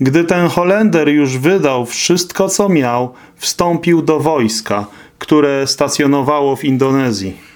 Gdy ten Holender już wydał wszystko, co miał, wstąpił do wojska, które stacjonowało w Indonezji.